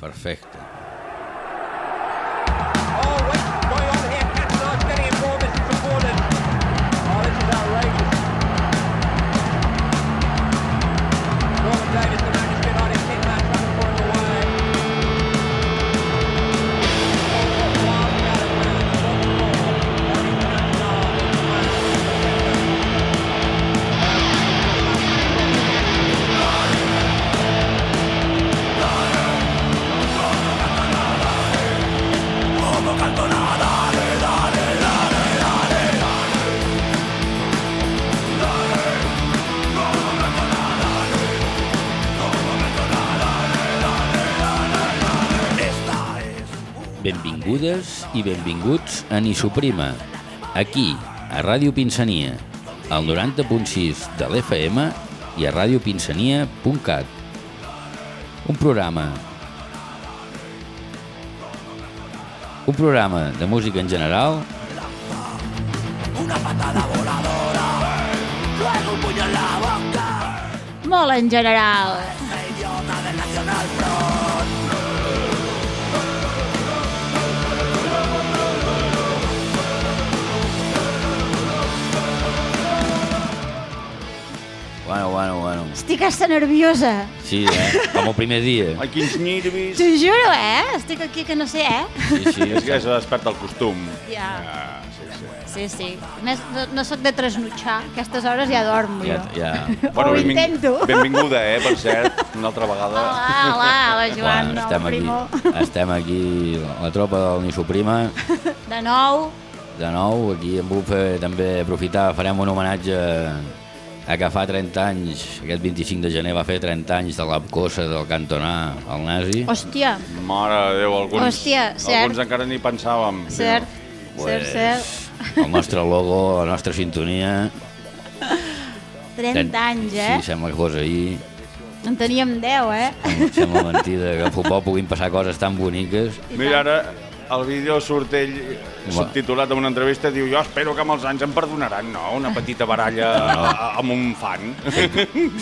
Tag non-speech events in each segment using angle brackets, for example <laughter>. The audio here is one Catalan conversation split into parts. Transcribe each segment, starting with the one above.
Perfecte. Benvingudes i benvinguts a Ni Suprima, aquí, a Ràdio Pinsania, al 90.6 de l'FM i a radiopinsania.cat. Un programa un programa de música en general Molt en general. Estic hasta nerviosa. Sí, eh? Com el primer dia. Ai, quins nervis. T'ho juro, eh? Estic aquí que no sé, eh? Sí, sí. És que se desperta el costum. Ja. Ah, sí, sí. Sí, sí. Més, no, no sóc de trasnutxar. A aquestes hores ja dormo, Ja, jo. ja. Ho intento. Benvinguda, eh, per cert, una altra vegada. Hola, hola, la Joan, Bueno, el estem primo. aquí, estem aquí, la tropa del Ni Suprima, De nou, de nou, aquí em vull fer, també aprofitar, farem un homenatge a que fa 30 anys, aquest 25 de gener va fer 30 anys de la cosa del cantonà al nazi. hòstia, Mare de Déu, alguns, Hòstia, cert. alguns encara ni pensàvem. cert, Pues, cert, cert. El nostre logo, la nostra sintonia... 30 anys, eh? Sí, sembla que fos ahir. En teníem 10, eh? Sembla mentida que al futbol puguin passar coses tan boniques. Mira, ara al vídeo surt ell subtitulat en una entrevista diu jo espero que amb els anys em perdonaran, no? Una petita baralla a- amb un fan.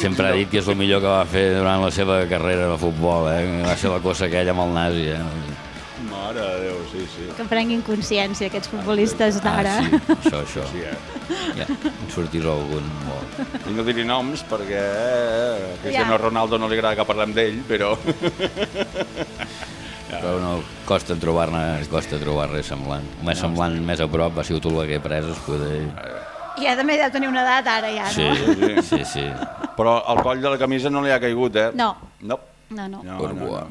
Sempre ha dit que és el millor que va fer durant la seva carrera de futbol, eh? Va ser la cosa aquella amb el nazi, eh? Mare de Déu, sí, sí. Que prenguin consciència, aquests futbolistes d'ara. Ah, sí, això, això. sí eh? Ja, en sortirà algun molt. I no diré noms perquè eh, a Cristiano Ja. Ronaldo no li agrada que parlem d'ell, però... <laughs> Però no, costa trobar-ne, costa trobar res semblant. El més semblant, més a prop, va ser Otologuer Preses, poder... Ja també deu tenir una edat ara, ja, Sí, no? sí, sí. Però el coll de la camisa no li ha caigut, eh? No, No. no, no. no, no, no.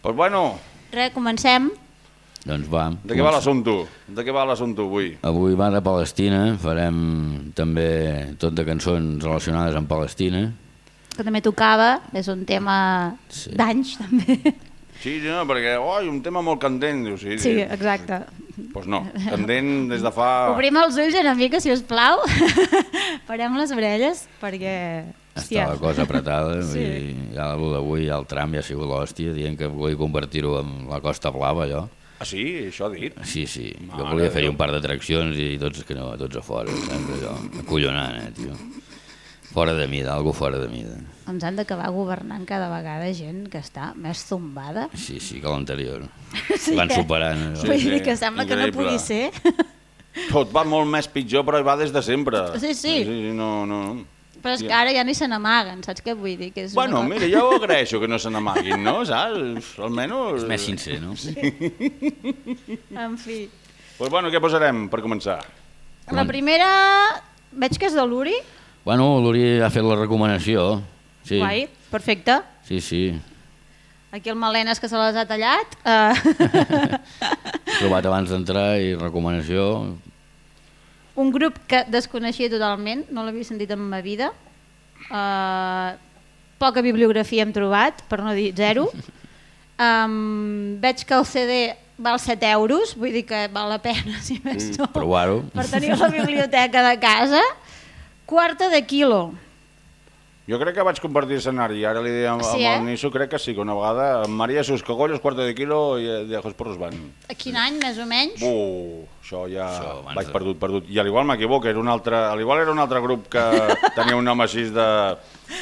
Pues bueno, Res, comencem. Doncs va. de què va l'assumpte? De què va l'assumpte avui? Avui va de Palestina, farem també tot de cançons relacionades amb Palestina. Que també tocava, és un tema Sí. d'anys, també. Sí, no, perquè, oi, un tema molt candent, diu, sí. Sí, exacte. Pues no, candent des de fa... Obrim els ulls una mica, si us plau. <laughs> Parem les orelles, perquè... Està la cosa apretada <laughs> Sí. i ja el d'avui, el tram ja ha sigut l'hòstia, dient que vull convertir-ho en la Costa Blava, allò. Ah, sí? Això ha dit? Sí, sí, jo Mare volia de fer-hi un par d'atraccions i tots que no, tots a fora, allò? Acollonant, eh, tio. Fora de mida, algo fora de mida. Ens han d'acabar governant cada vegada gent que està més zombada. Sí, sí, que l'anterior. <laughs> Sí, Van eh? superant. allò. Vull Sí, dir sí, que sembla que no increïble. pugui ser. Tot va molt més pitjor, però hi va des de sempre. Sí, sí. sí, sí no, no. Però és que ara ja ni se n'amaguen, saps què vull dir? Que és Bueno, una mira, jo ho <laughs> agraeixo que no se n'amaguin, no? Saps? Almenys... És més sincer, no? En fi. Pues bueno, què posarem per començar? La primera... Veig que és de l'Uri. Bueno, l'Uri ha fet la recomanació. Sí, Guai, perfecte. sí, sí. Aquí el Malenes que se les ha tallat. <laughs> Uh, Trobat abans d'entrar i recomanació. un grup que desconeixia totalment, no l'havia sentit en ma vida. Uh, poca bibliografia hem trobat, per no dir zero. <laughs> Um, veig que el CD val 7 euros, vull dir que val la pena, <laughs> si més no, provar-ho. per tenir la biblioteca de casa. Quarta de quilo. Jo crec que vaig compartir escenari, ara li deia amb, Sí, amb el eh? Niso, crec que sí, que una vegada amb Maria sus cogollos, cuarto de kilo i de ajos porros van. A quin any, més o menys? Uh, això ja Això, vaig de- perdut, perdut. I a l'igual m'equivoco, era un altre, a l'igual era un altre grup que <laughs> tenia un nom així de,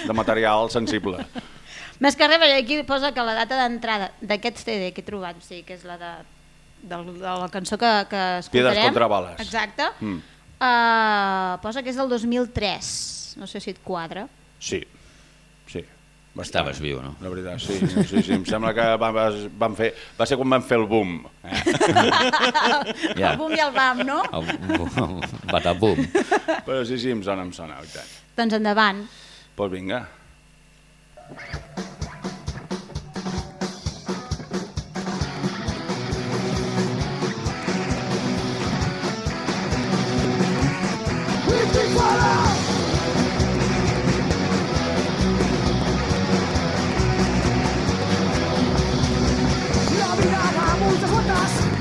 de material sensible. Més que res, aquí posa que la data d'entrada d'aquest CD que he trobat, o sigui, que és la de, de, de la cançó que, que escoltarem. contra bales. Exacte. Mm. Uh, posa que és del 2003. No sé si et quadra. Sí, sí. Estaves viu, no? La veritat, sí, sí, sí. Em sembla que van, van fer... Va ser quan van fer el boom. Eh? Ja. El bum i el bam, no? El, el batabum. Però sí, sí, em sona, em sona. Doncs endavant. Doncs pues vinga. La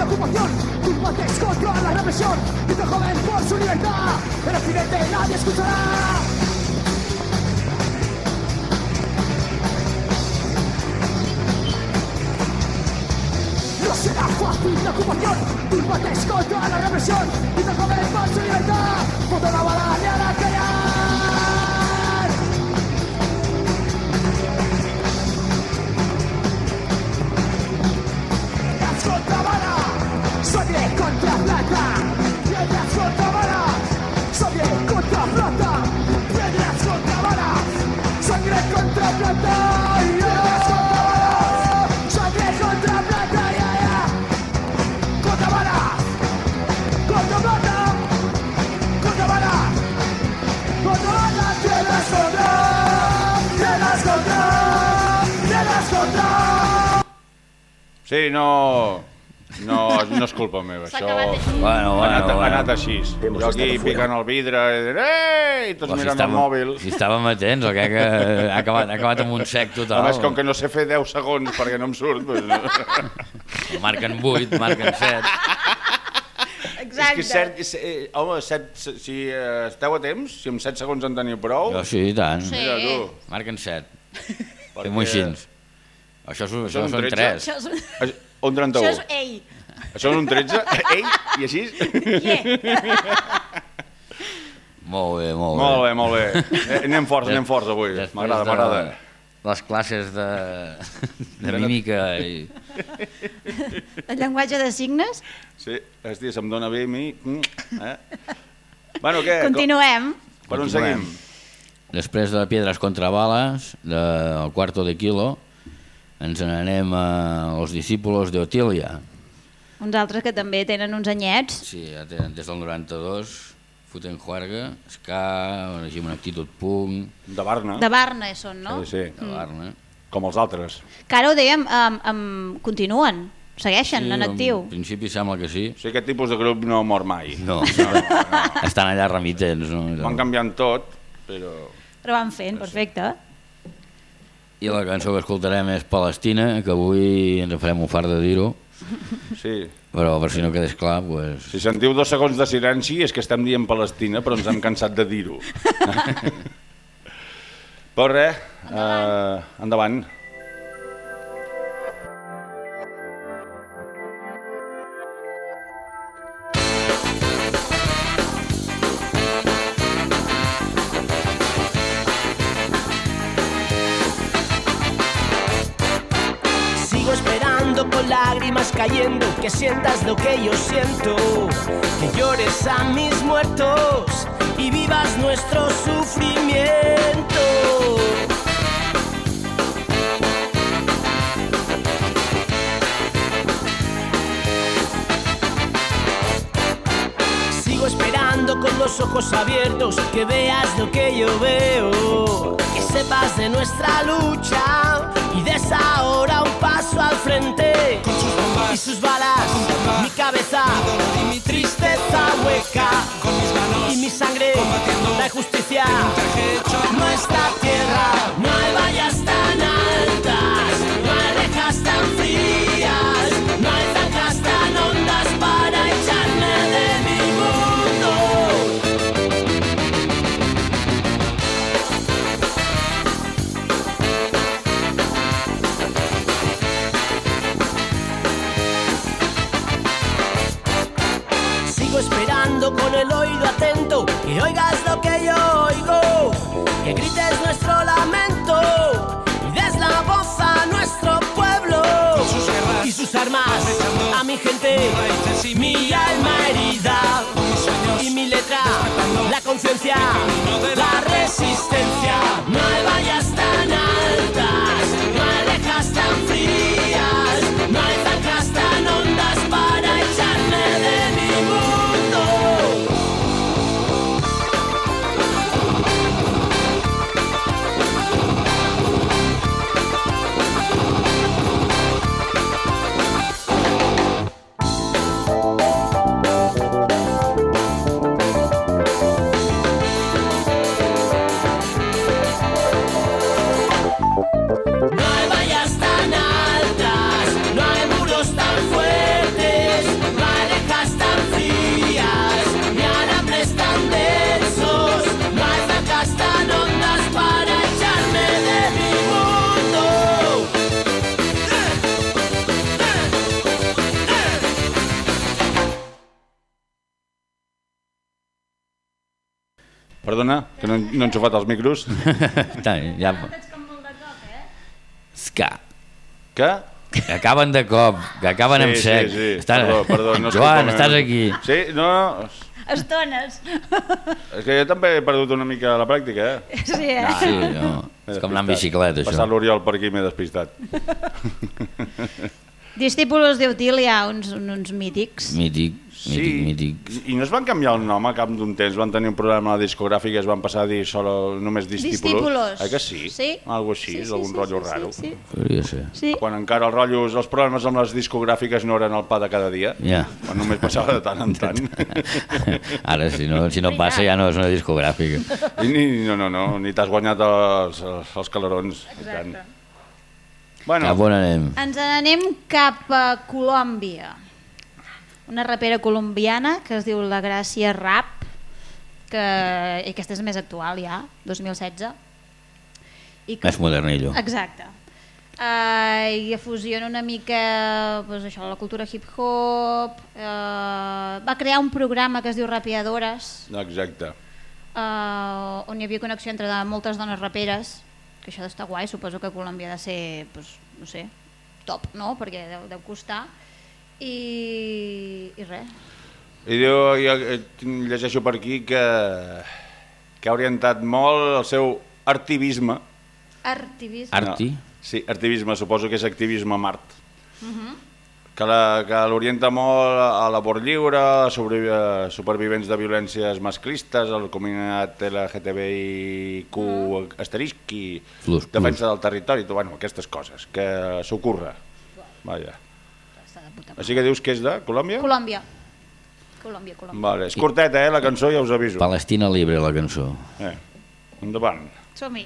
la ocupación, contra la represión, grita joven por su libertad, el occidente nadie escuchará. fácil la ocupación, Turbates contra la represión y te comes por su libertad, por una bala de la callar. Las contrabala, sangre contra plata. Sí, no... No, no és culpa meva, això... així. Bueno, Ha bueno, anat, ha bueno. anat així. Jo aquí picant el vidre, i dir, ei, tots Però si mirant el mòbil. Si estàvem atents, o què, que ha acabat, ha acabat amb un sec A total. més, com que no sé fer 10 segons perquè no em surt, doncs no. Marquen 8, marquen 7. Exacte. És que set, és, eh, home, set, si eh, esteu a temps, si amb 7 segons en teniu prou, Jo sí, i tant. Sí. mira tu. Marquen 7. perquè- Fem-ho així. Això, és, això són són 13? 3. Això és, Això- Un 31. això és... Ei, Això és un 13? Ei, i així? yeah. Molt bé, molt bé. Molt bé, molt bé. Eh, Anem forts, anem forts avui. M'agrada, de m'agrada. Les classes de, <laughs> de mímica i... El llenguatge de signes. Sí, hòstia, se'm dona bé a mi. Mm, Eh? Bueno, què? Continuem. Per on Continuem. seguim? Després de Piedras contra Balas, del Cuarto de Kilo, ens n'anem als discípulos de Otilia. Uns altres que també tenen uns anyets. Sí, ja tenen des del 92, foten així amb una actitud punk, De Barna. De Barna són, no? Sí, sí, de Barna. com els altres. Que ara ho dèiem, um, um, continuen, segueixen en actiu. En principi sembla que sí. Sigui, aquest tipus de grup no mor mai. No, no, estan allà remitents. No? Van canviant tot, però... Però van fent, perfecte. I la cançó que escoltarem és Palestina, que avui ens en farem un fart de dir-ho, Sí. però per si no quedés clar, pues, Si sentiu dos segons de silenci és que estem dient Palestina, però ens hem cansat de dir-ho. <laughs> però res, eh, endavant. que sientas lo que yo siento, que llores a mis muertos y vivas nuestro sufrimiento. Sigo esperando con los ojos abiertos que veas lo que yo veo, que sepas de nuestra lucha y des ahora un paso al frente y sus balas, mi cabeza, y mi tristeza hueca Con mis manos, y mi sangre, combatiendo la justicia. un traje hecho a Nuestra tierra, no hay vallas oigas lo que yo oigo, que grites nuestro lamento y des la voz a nuestro pueblo Con sus guerras, y sus armas a mi gente, mi alma herida y mi letra, la conciencia, la resistencia. No hay vallas no, no he enxufat els micros. <laughs> Està bé, ja... Ska. Que? Que acaben de cop, que acaben amb sec. Sí, sí, Estan... Perdó, perdó. No <laughs> és Joan, estàs aquí. Sí, no, no. Estones. <laughs> És que jo també he perdut una mica la pràctica, eh? Sí, eh? Sí, no. És com anar amb bicicleta, Passar això. l'Oriol per aquí m'he despistat. Discípulos d'Eutília, uns, uns mítics. Mític, mític, mític. I no es van canviar el nom a cap d'un temps, van tenir un programa a la discogràfica i es van passar a dir solo, només discípulos. Discípulos. Eh que sí? Sí. Algo així, Sí, sí, algun sí, rotllo sí, raro. Sí, Podria ser. sí. Quan encara els rotllos, els problemes amb les discogràfiques no eren el pa de cada dia, Ja. quan només passava de tant en tant. <laughs> Ara, si no, si no passa, ja no és una discogràfica. I ni, no, no, no, ni t'has guanyat els, els calarons. tant. Bueno, Cap on anem? Ens n'anem cap a Colòmbia. Una rapera colombiana que es diu La Gràcia Rap, que i aquesta és més actual ja, 2016. I que... Més modernillo. Exacte. Uh, I fusiona una mica pues, això, la cultura hip-hop, uh, va crear un programa que es diu Rapiadores, exacte. uh, on hi havia connexió entre de moltes dones raperes, que això d'estar guai, suposo que Colòmbia ha de ser, pues, no sé, top, no? Perquè deu, deu costar. I, i res. I diu, jo eh, llegeixo per aquí que, que ha orientat molt el seu artivisme. Artivisme. Arti? No, sí, artivisme, suposo que és activisme a Mart. Que la- que l'orienta molt a l'abort lliure, a sobrevi a supervivents de violències masclistes, al comunitat LGTBIQ asterisc i Plus, plus. defensa del territori, tot, bueno, aquestes coses, que s'ocorre. Vaja. Està de puta Així que dius que és de Colòmbia? Colòmbia. Colòmbia, Colòmbia. Vale, és curteta, eh, la cançó, ja us aviso. Palestina Libre, la cançó. Eh, endavant. Som-hi.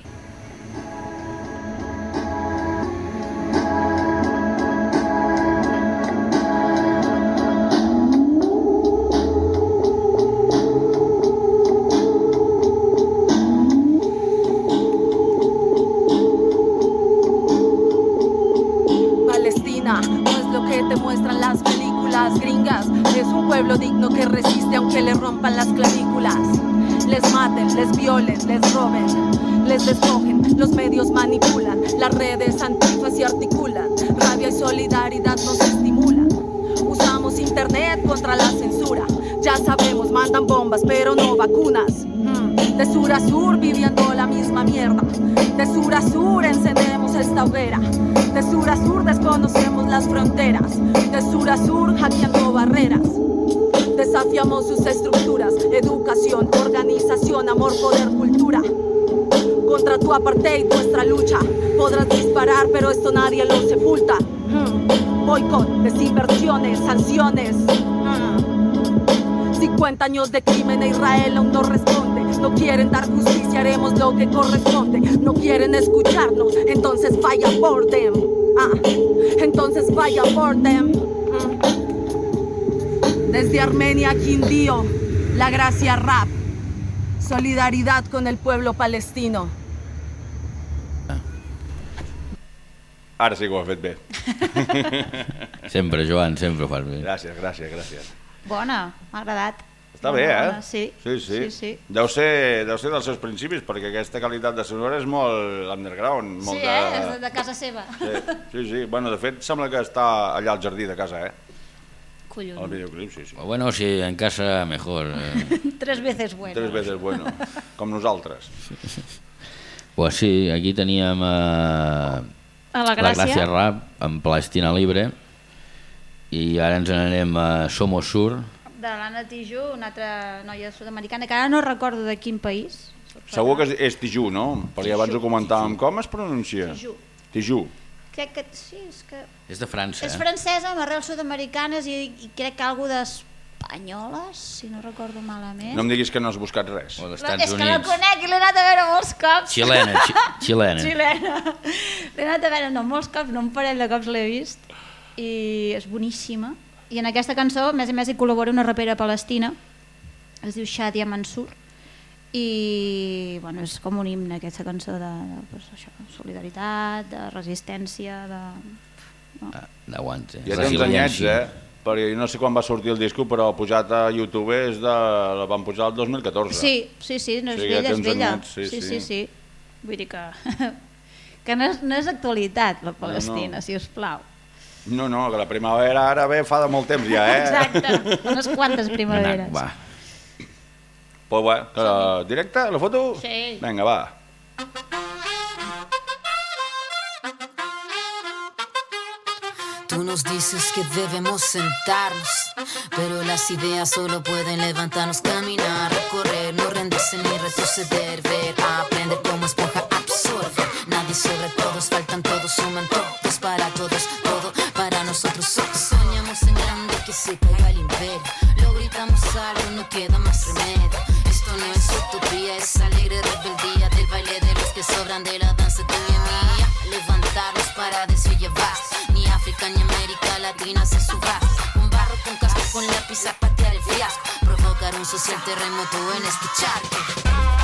Los medios manipulan, las redes antifas y articulan. Rabia y solidaridad nos estimulan. Usamos internet contra la censura. Ya sabemos, mandan bombas, pero no vacunas. Mm, De sur a sur viviendo la misma mierda. De sur a sur encendemos esta hoguera. De sur a sur desconocemos las fronteras. De sur a sur hackeando barreras. Desafiamos sus estructuras, educación, organización, amor, poder, cultura. Contra tu apartheid, nuestra lucha. Podrás disparar, pero esto nadie lo sepulta. Hmm. Boicot, desinversiones, sanciones. Hmm. 50 años de crimen e Israel aún no responde. No quieren dar justicia, haremos lo que corresponde. No quieren escucharnos, entonces vaya por them. Ah, entonces vaya por them. Mm. Desde Armenia, Quindío, la gracia rap. Solidaridad con el pueblo palestino. Ara sí que ho ha fet bé. <laughs> Sempre, Joan, sempre ho fas bé. Gràcies, gràcies, gràcies. Bona, m'ha agradat. Està bé, eh? bona, Sí. Sí, sí. sí, sí. Deu, ser, deu ser dels seus principis, perquè aquesta qualitat de sonora és molt underground. Molt Sí, eh? És de, de casa seva. Sí, sí, sí. Bueno, de fet, sembla que està allà al jardí de casa, eh? El Collons. videoclip, sí, sí. Bueno, si en casa, mejor. Eh. <laughs> Tres veces bueno. Tres veces bueno, com nosaltres. <laughs> Pues sí, aquí teníem eh, A la la Gràcia. Gràcia Rap amb Palestina Libre i ara ens n'anem a Somos Sur, De l'Anna Tijú, una altra noia sud-americana, que ara no recordo de quin país. Segur que és, és Tijú, no? Perquè abans ho comentàvem. Com es pronuncia? Tijú. Tijú. Crec que sí, és que... és de França. És francesa amb arrels sud-americanes i, i crec que algú d'espanyoles, si no recordo malament. No em diguis que no has buscat res. O dels Però Estats és que la Units. conec i l'he anat a veure molts cops. Xilena, <laughs> xi xilena. Xilena. L'he anat a veure no molts cops, no un parell de cops l'he vist i és boníssima. I en aquesta cançó, a més a més, hi col·labora una rapera palestina, es diu Shadia Mansour, i bueno, és com un himne aquesta cançó de, de pues, això, solidaritat, de resistència, de... Ah, D'aguante. Ja té uns anyets, eh? Perquè jo no sé quan va sortir el disco, però pujat a YouTube és de... la van pujar el 2014. Sí, sí, sí, no és Sí, ja vella, és vella. sí, sí, sí. sí, sí. Vull dir que, <laughs> que no, és, no és actualitat, la Palestina, no. si us plau. No, no, que la primavera ara ve fa de molt temps ja, eh? Exacte, unes quantes <laughs> primaveres. Va. Pues bueno, la... directe, la foto? Sí. Vinga, va. Tú nos dices que debemos sentarnos, pero las ideas solo pueden levantarnos, caminar, recorrer, no rendirse ni retroceder, ver, aprender como esponja, absorber. Nadie sobre todos, faltan todos, suman todos para todos, todo para nosotros. So- Soñamos en grande que se caiga el imperio, lo gritamos algo, no queda más remedio. Esto no es utopía, es alegre rebeldía del baile de los que sobran de la danza tuya ni América Latina se suba. Un barro con casco con lápiz a patear el fiasco, provocar un social terremoto en escucharte.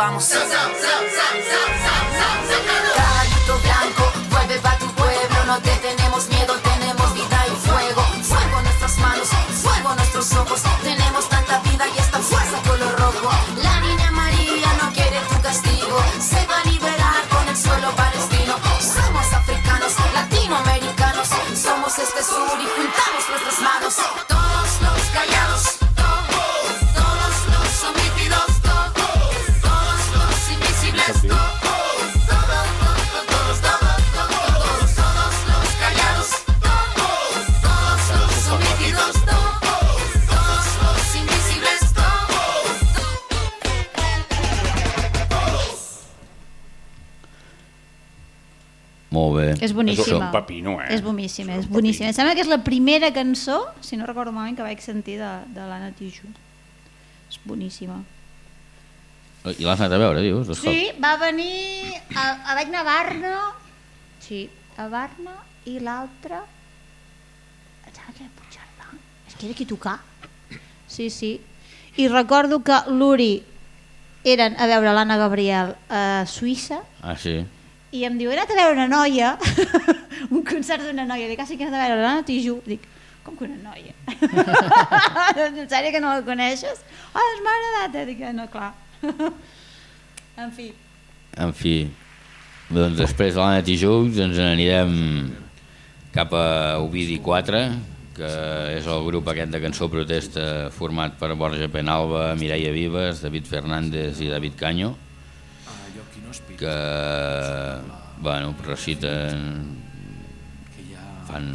Vamos. És boníssima. És un pepino, eh? És boníssima, és És boníssima. Em sembla que és la primera cançó, si no recordo malament, que vaig sentir de, de l'Anna Tijoux. És boníssima. I l'has anat a veure, dius? Sí, va venir... A, a vaig anar a Barna, sí, a Barna, i l'altre... Em sembla que era Puigcerdà. És que era a tocar. Sí, sí. I recordo que l'Uri eren a veure l'Anna Gabriel a Suïssa. Ah, sí. I em diu, he anat a veure una noia, <laughs> un concert d'una noia, dic, ah, sí que he anat a veure l'Anna Tijoux. Dic, com que una noia? <laughs> en sèrio que no la coneixes? Ah, doncs m'ha agradat, eh? Dic, "Ah, no, clar. <laughs> en fi. En fi, doncs després de l'Anna Tijoux ens n'anirem cap a Ovidi 4, que és el grup aquest de cançó protesta format per Borja Penalba, Mireia Vives, David Fernández i David Caño, que bueno, reciten, fan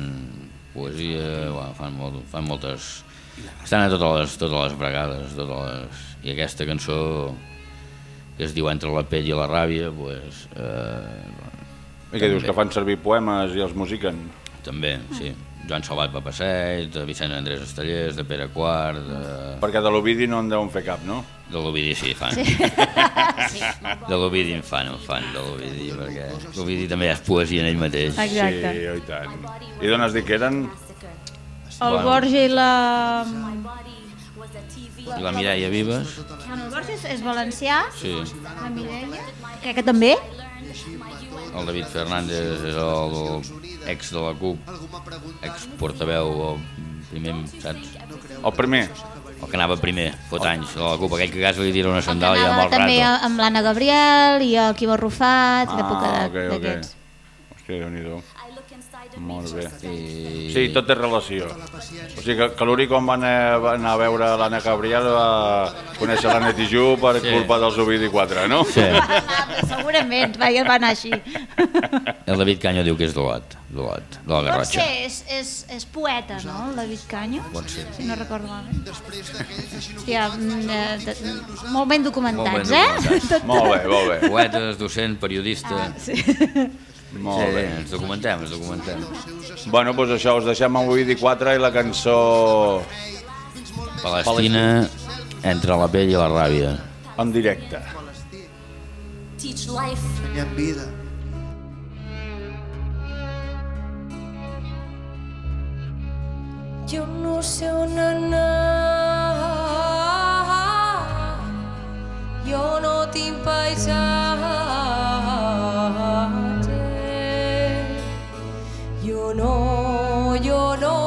poesia, bueno, fan, molt, fan moltes... Estan a totes les, totes les bregades, totes les... i aquesta cançó que es diu Entre la pell i la ràbia, pues, eh, I què dius, que fan servir poemes i els musiquen? també, sí. Joan Salat va Passeig, de Vicent Andrés Estellers, de Pere Quart, de, Perquè de l'Ovidi no en deuen fer cap, no? de l'Ovidi sí, fan. sí, <laughs> De l'Ovidi en fan, en fan, de l'Ovidi, perquè l'Ovidi també és poesia en ell mateix. Exacte. Sí, i tant. I d'on has dit que eren? El Borja i la... I la Mireia Vives, Bueno, el Borja és, és valencià, sí. la Mireia, crec que també. El David Fernández és el ex de la CUP, ex portaveu, o primer, saps? El primer. El que anava primer, fot anys, de la CUP, aquell que casa li tira una El sandàlia amb el també rato. amb l'Anna Gabriel i el Quibo Arrufat, ah, d'època Ah, de- ok, ok. d'aquests. Hòstia, déu-n'hi-do. Molt bé. I... Sí, tot té relació. O sigui que, que l'Uri quan va anar, va anar a veure l'Anna Gabriel va conèixer l'Anna Tijoux per Sí. culpa dels Ovidi 4, no? Sí. <laughs> Segurament, perquè va anar així. <laughs> El David Canyo diu que és d'Olot, d'Olot, de la Pot Garrotxa. ser, és, és, és poeta, no, el David Canyo? Pot ser. Si no recordo malament. Hòstia, mm, eh, de- molt ben documentats, Molt ben eh? documentats. <laughs> Molt bé, molt bé. Poetes, docent, periodista... Sí. Molt sí, bé. ens documentem, ens documentem. Bueno, doncs això, us deixem amb Ovidi 4 i la cançó Palestina, entre la pell i la ràbia. en directe. Teach life. Ensenyem vida. Jo no sé on anar, jo no tinc paisatge, jo no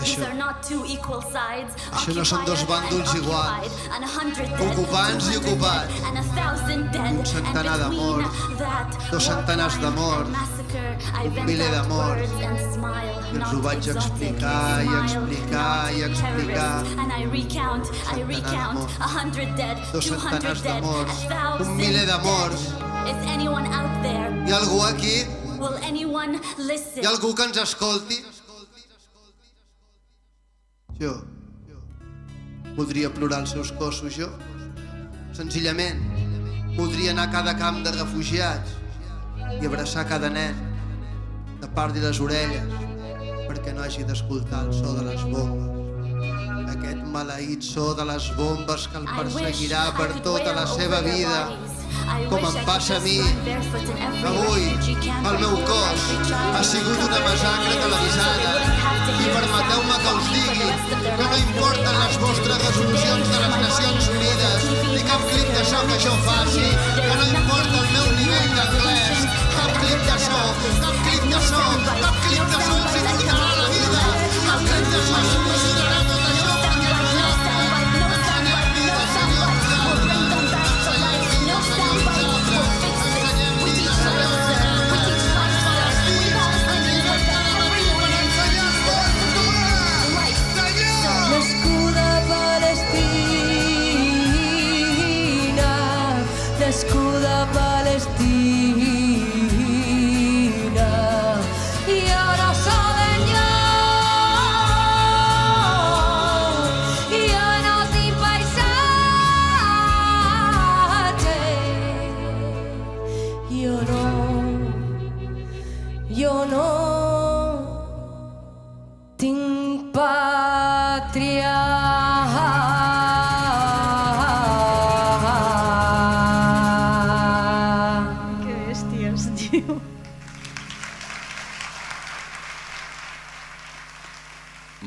Això- are not two equal sides. Això no són dos bàndols iguals. Ocupants i 200 ocupats. dead, and a thousand dead, Un centenar de morts, dos centenars de morts, un miler de morts. I els ho vaig explicar i explicar i explicar. Centenar de morts. Dos centenars de morts, un miler de morts. Hi ha algú aquí? Hi ha algú que ens escolti? Jo. Voldria plorar els seus cossos, jo. Senzillament. Voldria anar a cada camp de refugiats i abraçar cada nen, tapar-li les orelles perquè no hagi d'escoltar el so de les bombes. Aquest maleït so de les bombes que el perseguirà per tota la seva vida, com em passa a mi. Avui, el meu cos ha sigut una massacre televisada i permeteu-me que us digui que no importen les vostres resolucions de les Nacions Unides. ni cap clip de so que jo faci, que no importa el meu nivell d'anglès, cap clip de so, cap clip de so, cap clip de so els importarà la vida, cap clip de so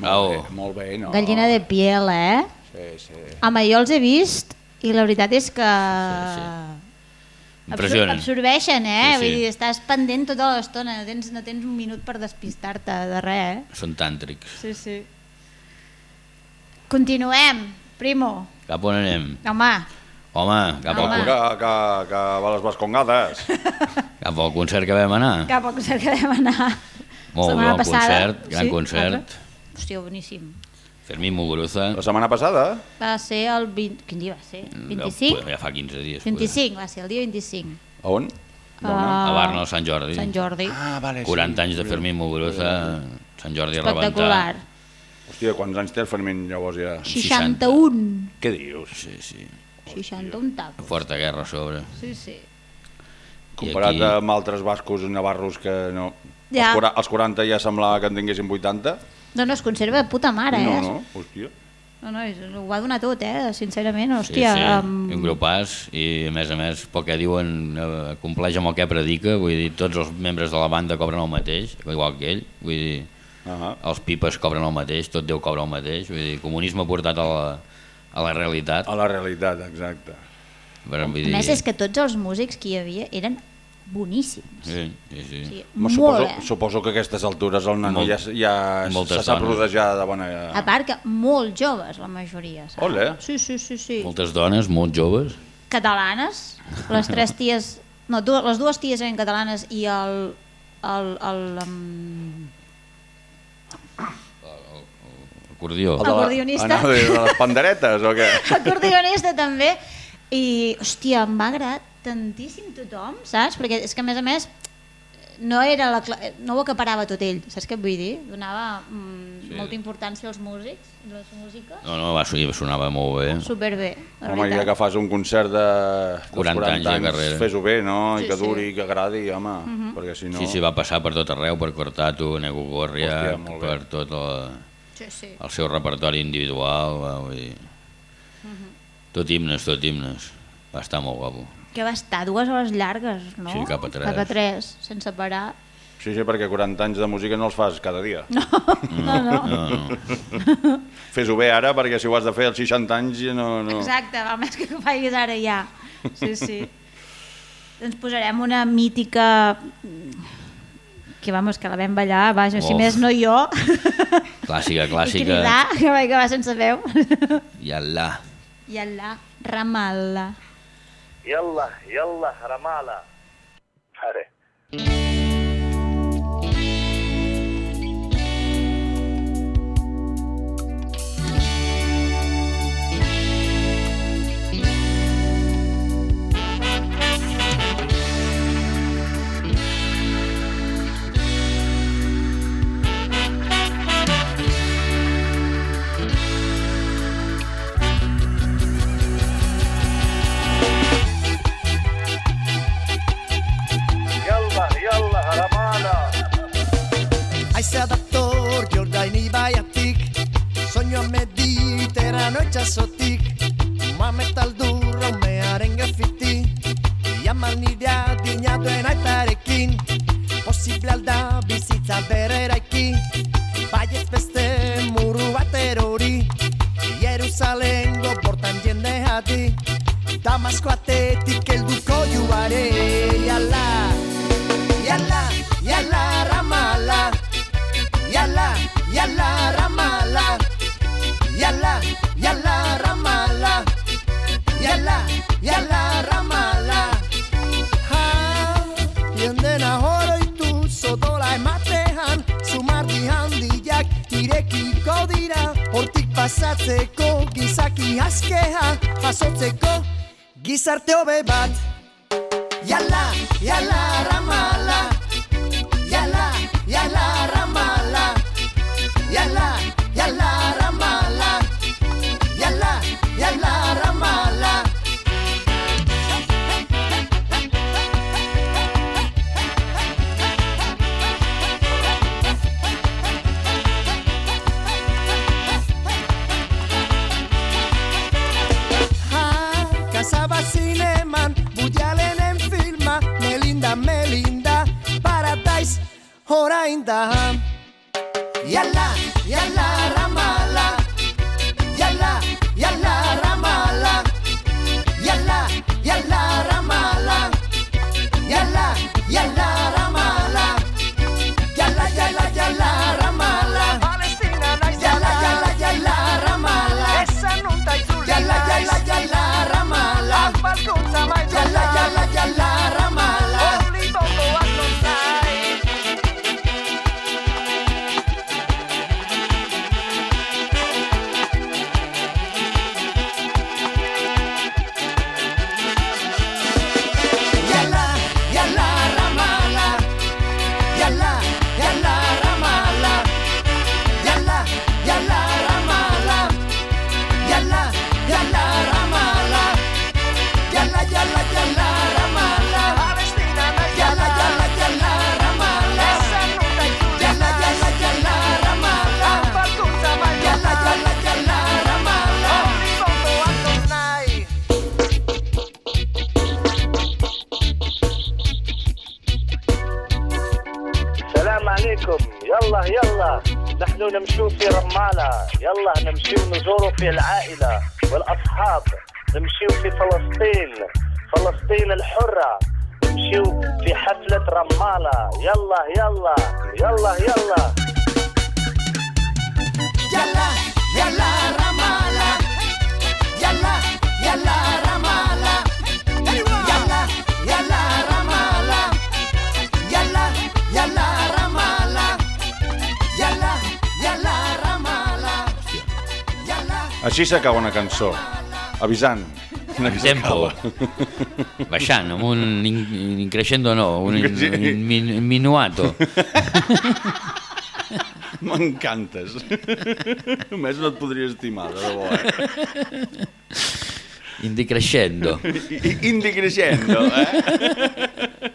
Au. Molt bé, molt bé, no? Gallina de piel, eh? Sí, sí. Home, jo els he vist i la veritat és que... Impressionen. Absor absorbeixen, eh? Sí, sí. Vull dir, estàs pendent tota l'estona, no tens, no tens un minut per despistar-te de res, eh? Són tàntrics. Sí, sí. Continuem, primo. Cap on anem? Home, Home, cap, Home. al, Que, que, que va a les bascongades. <laughs> cap al concert que vam anar. cap al concert que vam anar. Molt bon passada. concert, gran Sí, concert. altre. Hòstia, boníssim. Fermín Muguruza. La setmana passada? Va ser el 20... Quin dia va ser? Ja, 25? ja fa 15 dies. 25, va ser el dia 25. A on? A Barna, Sant Jordi. Sant Jordi. Ah, vale, 40 anys de Fermín Muguruza, Sant Jordi a Espectacular. Hòstia, quants anys té el Fermín llavors ja? 61. Què dius? Sí, sí. 61 tacos. Forta guerra a sobre. Sí, sí. Comparat aquí- amb altres bascos navarros que no... Ja. Els 40 ja semblava que en tinguessin 80. No, no, es conserva de puta mare, no, eh? no, hòstia. No, no, és- ho va donar tot, eh? Sincerament, Sí, hòstia. sí, amb- un grupàs i a més a més pel que diuen eh, compleix amb el que predica, vull dir, tots els membres de la banda cobren el mateix, igual que ell, vull dir, Uh -huh. els pipes cobren el mateix, tot Déu cobra el mateix, vull dir, comunisme portat a la, a la realitat. A la realitat, exacte. Però, vull A dir, més, és que tots els músics que hi havia eren boníssims. Sí, sí, sí. Sí, Ma, suposo, bé. suposo que a aquestes altures el nano Molt- ja, ja se sap rodejar de bona... A part que molt joves, la majoria, saps? Ole. Sí, sí, sí, sí. Moltes dones, molt joves. Catalanes, les tres ties... No, dues, les dues ties eren catalanes i el... el, el um, Acordió. El de la- Acordionista. Anava a dir, de les panderetes o què? <laughs> acordionista també i hòstia, em va agradar tantíssim tothom, saps? Perquè és que a més a més no, era la, no ho acaparava tot ell, saps què et vull dir? Donava mm, Sí. molta importància als músics, a les músiques. No, no, va, sí, sonava molt bé. Superbé, la Home, ja veritat. que fas un concert de dels 40 anys de carrera. fes-ho bé, no? Sí, I que sí. Mhm. duri, i que agradi, home, perquè si no... Sí, sí, va passar per tot arreu, per Cortatu, Nego Gorria, per tot el, Sí, sí. el seu repertori individual, va, vull dir... Mhm. Tot himnes, tot himnes. Va estar molt guapo. Que va estar dues hores llargues, no? Sí, cap a tres. Cap a tres, sense parar. Sí, sí, perquè 40 anys de música no els fas cada dia. No, <laughs> no. No, no. <laughs> Fes-ho bé ara, perquè si ho has de fer als 60 anys no... no. Exacte, val més que ho facis ara ja. Sí, sí. Ens posarem una mítica... que vamos, que la vam ballar, vaja, si Uf. més no jo, Clàssica, <laughs> i clàssica. cridar, que vaig acabar sense veu. I allà, Ramallah. يلا يلا رمالة هري يلا يلا رمالة Haize adaptor jordaini baiatik Soinu mediterrano itxasotik Mohamed aldurra umearen gefiti Iamal nire dinatuen aitarekin Posible alda bizitza bereraiki Baiez beste muru bat erori Jerusalengo portan jende hati Damasko atetik elduko juare Yala, yalla, yalla ramala, yalla, yalla ramala, yalla, yalla ramala, yalla, yalla ramala. Ha, yende na horo y tu soto la matehan, sumar di handi jak ireki kodira, hortik pasatzeko gizaki askeha, pasotzeko gizarte hobe bat. Yalla, yalla ramala. Així s'acaba una cançó, avisant. Tempo. <laughs> Baixant, amb un in- increixendo no, un, in, un min, minuato. <laughs> M'encantes. <laughs> Només no et podria estimar, de debò, eh? Indi crescendo, eh?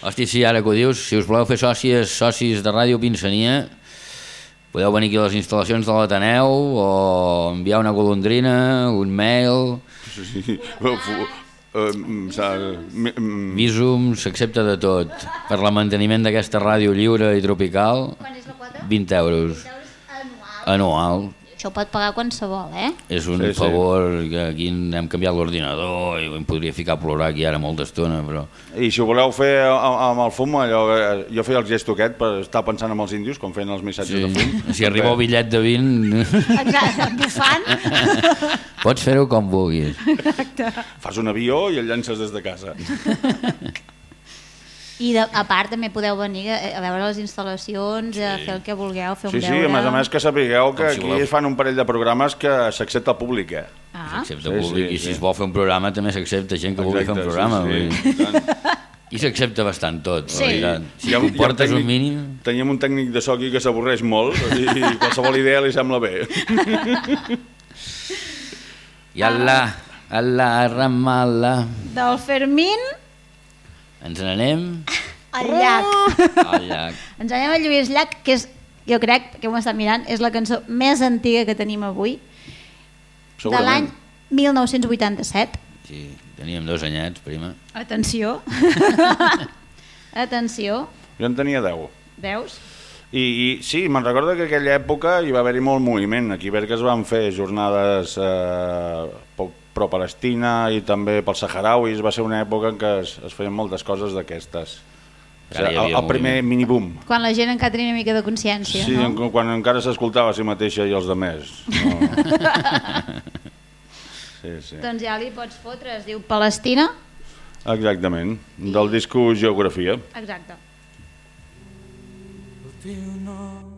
Hosti, sí, ara que ho dius, si us voleu fer sòcies, socis de Ràdio Pinsania, podeu venir aquí a les instal·lacions de l'Ateneu o enviar una golondrina, un mail, Sí, eh, mm, mm, Visum, s'accepta de tot. Per la manteniment d'aquesta ràdio lliure i tropical, 20 euros. Anual. Això ho pot pagar qualsevol, eh? És un Sí, sí, sí. favor que aquí hem canviat l'ordinador i em podria ficar a plorar aquí ara molta estona, però... I si ho voleu fer a- amb el fum, allò, eh, jo feia el gesto aquest per estar pensant en els índios, com feien els missatges Sí. de fum. <laughs> Si arriba el bitllet de 20, Exacte, bufant. <laughs> pots fer-ho com vulguis. Exacte. Fas un avió i el llances des de casa. <laughs> I de, a part també podeu venir a, a veure les instal·lacions, sí. a fer el que vulgueu, fer un Sí, sí, veure... a més a més que sapigueu que si aquí voleu. es fan un parell de programes que s'accepta el públic, eh? Ah. S'accepta Sí, públic sí, i si sí. es vol fer un programa també s'accepta gent que vulgui fer un programa. sí, sí. I s'accepta bastant tot, Sí. la veritat. Si ha- hi ha un portes un tècnic- mínim... Teníem un tècnic de so aquí que s'avorreix molt i qualsevol idea li sembla bé. Yalla, alla, ramala. Del Fermín Ens n'anem al llac. al llac. Ens anem a Lluís Llach, que és, jo crec, que ho està mirant, és la cançó més antiga que tenim avui, de l'any 1987. Sí, teníem dos anyets, prima. Atenció. <laughs> Atenció. Jo en tenia 10. Veus? I, i sí, me'n recordo que aquella època hi va haver-hi molt moviment. Aquí a Berga es van fer jornades eh, pro-Palestina i també pels saharauis. Va ser una època en què es, es feien moltes coses d'aquestes. O sigui, el, el primer miniboom. Quan la gent encara tenia una mica de consciència, Sí, no? en- quan encara s'escoltava a si mateixa i els demés. No. <laughs> Sí, sí. Doncs ja li pots fotre, es diu Palestina. Exactament, del disco Geografia. Exacte. El teu nom,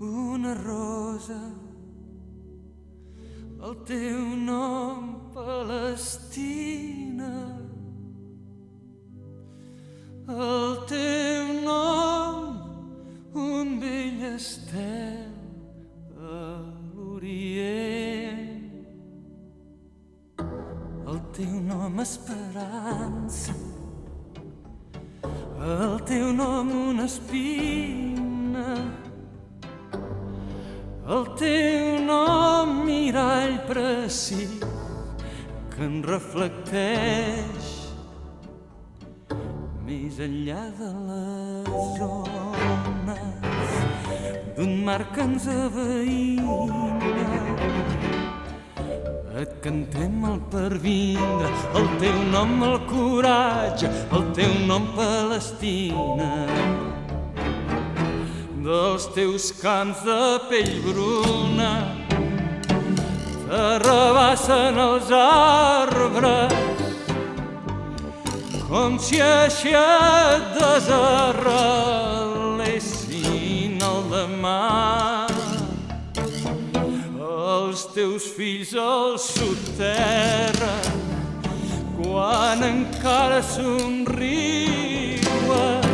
una rosa. El teu nom, Palestina. El teu nom, un vell estel a l'Orient. El teu nom, esperança. El teu nom una espina El teu nom mirall precís que en reflecteix més enllà de les zones d'un mar que ens aveïna et cantem el per vindre, el teu nom el coratge, el teu nom Palestina. Dels teus camps de pell bruna t'arrabassen els arbres com si així et desarrelessin el demà. Els teus fills al soterren quan encara somriuen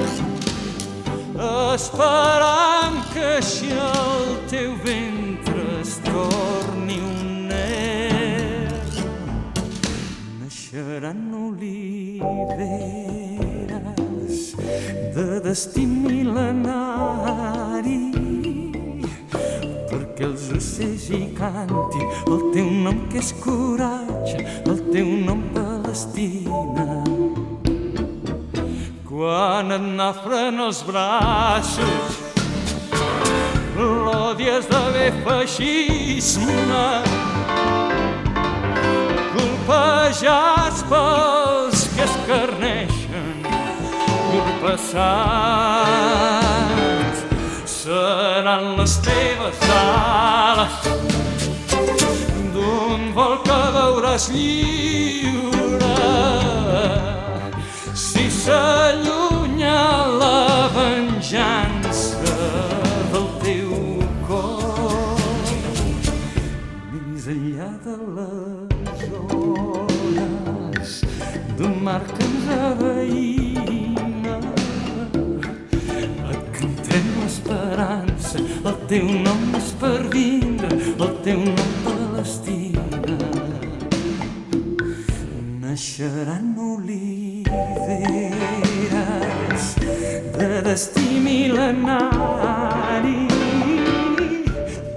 esperant que així el teu ventre es torni un er naixeran oliveres de destí mil·lenari perquè els ocells hi cantin el teu nom que és coratge, el teu nom Palestina. Quan et nafren els braços, l'odies d'haver feixisme, colpejats pels que escarneixen llur passat seran les teves ales. D'un vol que veuràs lliure s'allunya la venjança del teu cor. Més enllà de les ones d'un mar que ens aveïna et cantem l'esperança el teu nom és per vindre el teu nom naixeran oliveres de destí mil·lenari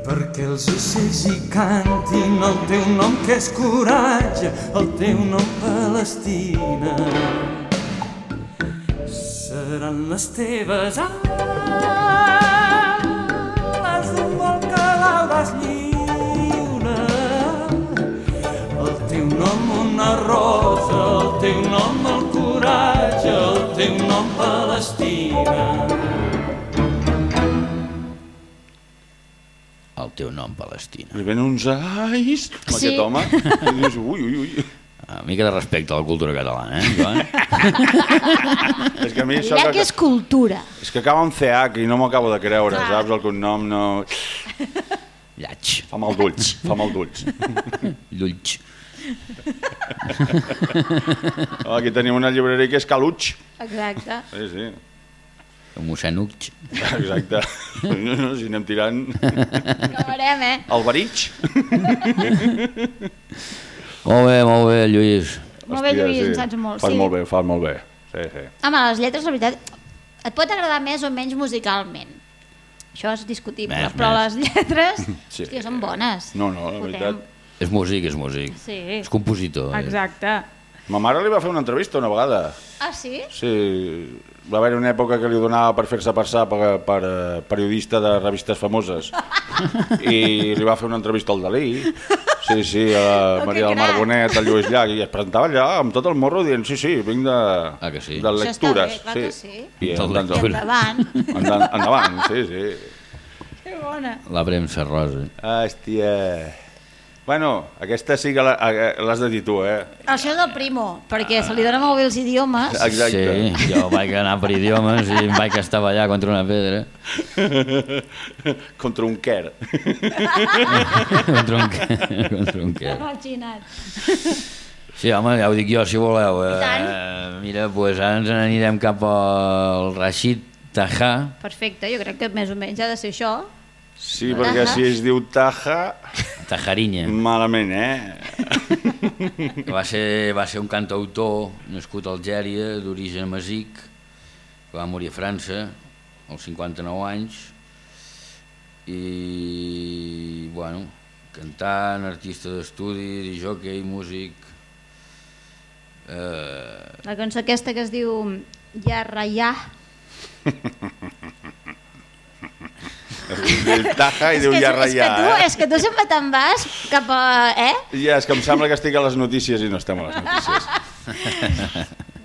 perquè els ocells hi cantin el teu nom que és coratge, el teu nom Palestina. Seran les teves ales d'un vol que una rosa, el teu nom el coratge, el teu nom Palestina. El teu nom Palestina. Li ven uns ais amb sí. aquest home. <laughs> I dius, ui, ui, ui. Una mica de respecte a la cultura catalana, eh, Joan? és que a mi això Ja que, que és cultura. És que acaba amb CH i no m'acabo de creure, Clar. saps? El cognom no... Llaig. Fa mal d'ulls, fa mal d'ulls. <laughs> Llulls. Oh, Aquí tenim una llibreria que és Caluig. Exacte. Sí, sí. Mossèn Uig. Exacte. si anem tirant... Acabarem, eh? El Barig. Molt bé, molt bé, Lluís. Molt bé, Lluís, en saps molt. Fas sí. molt bé, fas molt bé. Sí, sí. Home, les lletres, la veritat, et pot agradar més o menys musicalment. Això és discutible, Més, però més. les lletres, Sí. hòstia, són bones. No, no, la Fotem. veritat. És músic, és músic. Sí. És compositor. eh? Exacte. Ma mare li va fer una entrevista una vegada. Ah, sí? Sí, va haver una època que li donava per fer-se passar per, per eh, periodista de revistes famoses. <laughs> I li va fer una entrevista al Dalí, sí, sí, a la Oh, Maria del Mar. Bonet, al Lluís Llach, i es presentava allà amb tot el morro dient sí, sí, vinc de, ah, que sí? de Això està lectures. bé, clar que sí. I lectures. Endavant. endavant, endavant, sí, sí. Que bona. La premsa rosa. Hòstia... Bueno, aquesta sí que l'has de dir tu, eh? Això és el primo, perquè se li donen molt bé els idiomes. Exacte. Sí, jo vaig anar per idiomes i em vaig estavellar contra una pedra. Contra un quer. contra un quer. contra un quer. Imagina't. Sí, home, ja ho dic jo, si voleu. Eh, mira, doncs ara ens n'anirem cap al Rashid Taha, Perfecte, jo crec que més o menys ha de ser això. Sí, perquè si es diu Taja, Tajarinya, malament, eh? va ser, va ser un cantautor nascut a Algèria, d'origen masic, que va morir a França als 59 anys, i, bueno, cantant, artista d'estudi, jockey, músic... Eh, La cançó aquesta que es diu Ja Rayà. <laughs> Diu Taja i diu ja és, que tu, eh? és que tu sempre te'n vas cap a... Eh? Ja, és que em sembla que estic a les notícies i no estem a les notícies.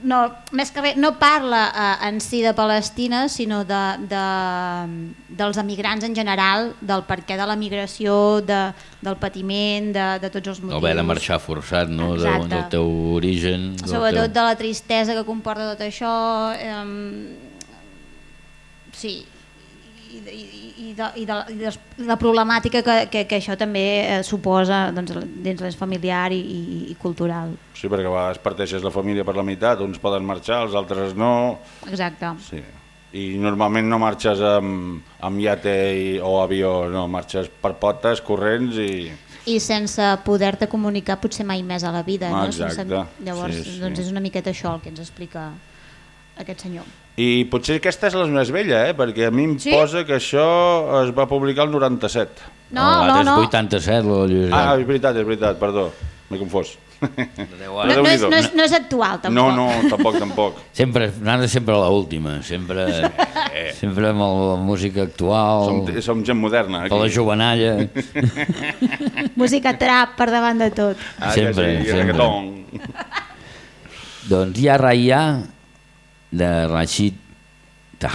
No, més que bé, no parla eh, en si de Palestina, sinó de, de, dels emigrants en general, del perquè de la migració, de, del patiment, de, de tots els motius. haver de marxar forçat, no?, de, del teu origen. del Sobretot teu... de la tristesa que comporta tot això. Eh, sí, i, de, i, i, de, i, de, i de la problemàtica que, que, que això també eh, suposa doncs, dins l'ens familiar i, i, i cultural. Sí, perquè a vegades parteixes la família per la meitat, uns poden marxar, els altres no. Exacte. Sí. I normalment no marxes amb, amb iate i, o avió, no, marxes per potes, corrents i... I sense poder-te comunicar potser mai més a la vida. Ah, no? Sense, llavors, Sí, sí. doncs és una miqueta això el que ens explica aquest senyor. I potser aquesta és la més vella, eh? perquè a mi em Sí? posa que això es va publicar el 97. No, no, no. És 87, lo Lluís. Ah, és veritat, és veritat, perdó, m'he confós. No, no, és, no, és, no és actual, tampoc. No, no, tampoc, tampoc. <laughs> Sempre, anant sempre a l'última, sempre, <laughs> sempre amb la música actual, Som, som gent moderna. per la Aquí. jovenalla. <laughs> Música trap per davant de tot. Ah, sempre, sí, sempre. reggaeton. doncs hi ha Raya de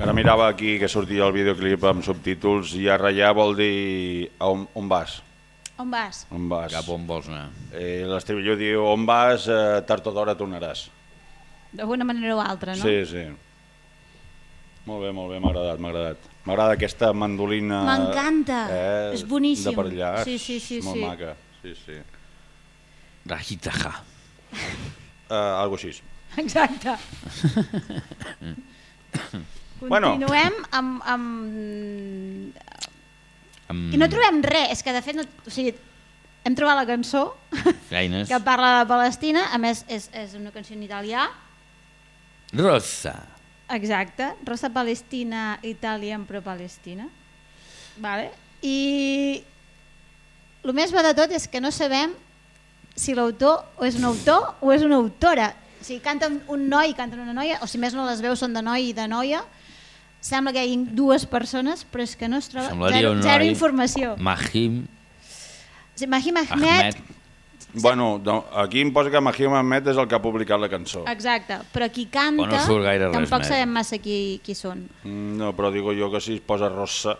Ara mirava aquí que sortia el videoclip amb subtítols i a ratllar vol dir a on, on vas. On vas? On vas. Cap on vols anar. Eh, L'estribilló diu on vas, eh, tard o d'hora tornaràs. D'alguna manera o altra, no? Sí, sí. Molt bé, molt bé, m'ha agradat, m'ha agradat. M'agrada aquesta mandolina... M'encanta, eh, és boníssim. De per allà, Sí, sí, sí, és molt sí. maca. Sí, sí. Rajitaja. Uh, algo així. Exacte. <laughs> Bueno. Continuem amb, amb... Amb I no trobem res, és que de fet, no, o sigui, hem trobat la cançó feines. que parla de Palestina, a més és, és una cançó en italià, Rosa. exacte, Rosa Palestina, Italian pro Palestina, vale? i el més bo de tot és que no sabem si l'autor o és un autor o és una autora. O sigui, canta un noi i canta una noia, o si més no les veus són de noi i de noia, sembla que hi hagi dues persones, però és que no es troba Semblaria zero, zero informació. Mahim. O sigui, Mahim Ahmed, Ahmed. Bueno, no, aquí em posa que Mahim Ahmed és el que ha publicat la cançó. exacte, però qui canta Bueno, no surt gaire res tampoc més. sabem massa qui, qui són. Mm, No, però digo jo que si es posa rossa...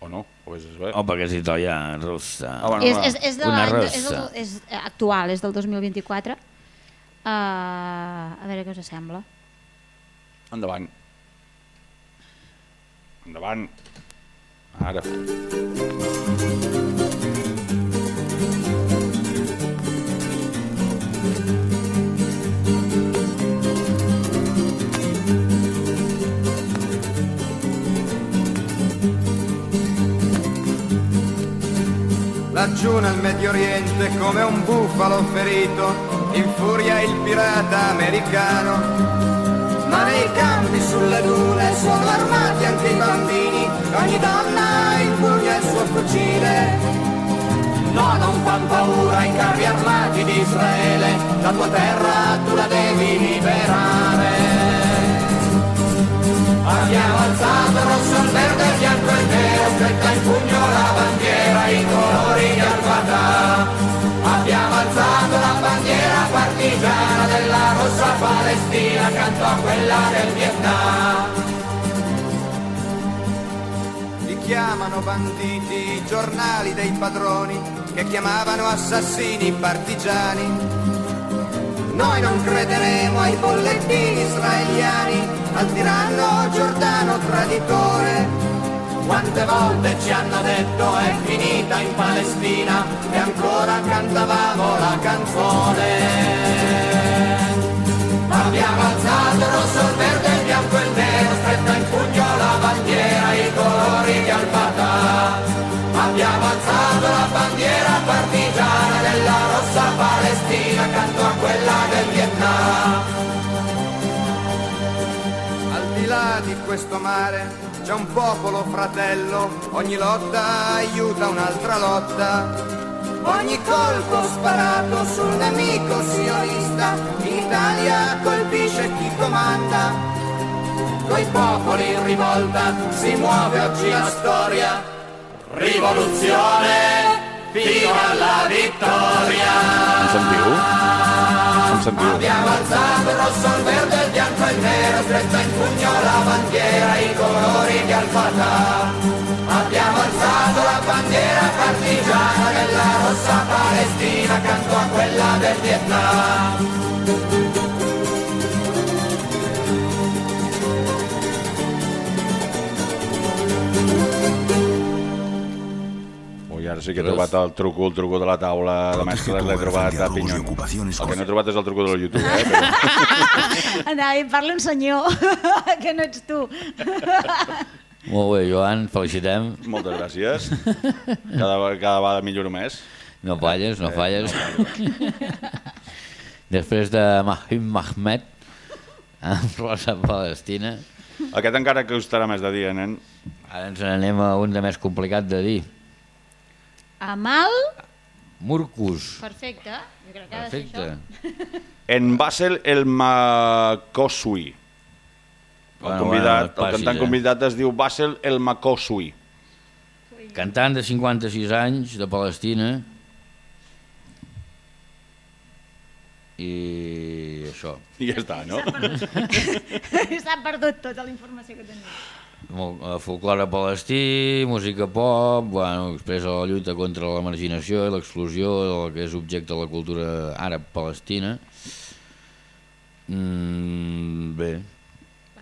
O no? O és bé? Oh, perquè és italià, rosa. Ah, bueno, és, és, és, de Una l'any- és, és actual, és del 2024. Uh, a veure què us sembla. Endavant. Endavant. Ara. Laggiù nel Medio Oriente come un bufalo ferito infuria il pirata americano. Ma nei campi sulle dune sono armati anche i bambini, ogni donna impugna il suo fucile. No, non fan paura i carri armati di Israele, la tua terra tu la devi liberare. Abbiamo alzato Palestina, accanto a quella del Vietnam. Li chiamano banditi i giornali dei padroni, che chiamavano assassini i partigiani. Noi non crederemo ai bollettini israeliani, al tiranno Giordano traditore. Quante volte ci hanno detto è finita in Palestina e ancora cantavamo la canzone. Abbiamo alzato rosso, il verde, il bianco e il nero, stretta in pugno la bandiera, i colori di Al-Fatah. Abbiamo alzato la bandiera partigiana della rossa Palestina accanto a quella del Vietnam. Al di là di questo mare c'è un popolo fratello, ogni lotta aiuta un'altra lotta. Ogni colpo sparato sul nemico sionista, in Italia colpisce chi comanda. Coi popoli in rivolta si muove oggi la storia. Rivoluzione fino alla vittoria. Em sentiu? Em sentiu? Abbiamo alzato il rosso, il verde, il bianco e il nero, stretta in pugno la bandiera, i colori di Al-Fatah. abbiamo alzato la bandiera partigiana della rossa Palestina accanto a quella del Vietnam. ara sí que he trobat el truco, el truco de la taula de mestres, l'he trobat a Pinyon. El que no he trobat és el truco de la YouTube, eh? Però... <laughs> Anava, eh, parla un senyor, <laughs> que no ets tu. Molt bé, Joan, felicitem. Moltes gràcies. Cada, cada vegada milloro més. No falles, no Eh, falles. no Després de Mahim Mahmed, amb Rosa Palestina, Aquest encara costarà més de dir, nen. ara ens n'anem a un de més complicat de dir. Amal, Murcus. perfecte. Jo crec que ha de ser Perfecte. això. En Basel el Makosui. El, Bueno, convidat, bueno, el cantant eh? convidat es diu Basel el Makosui. Cantant de 56 anys, de Palestina. I això. I ja està, no? S'ha perdut <laughs> tota la informació que tenia. Eh, folclore palestí, música pop, bueno, expressa la lluita contra la marginació i l'exclusió del que és objecte de la cultura àrab palestina. Mm, bé,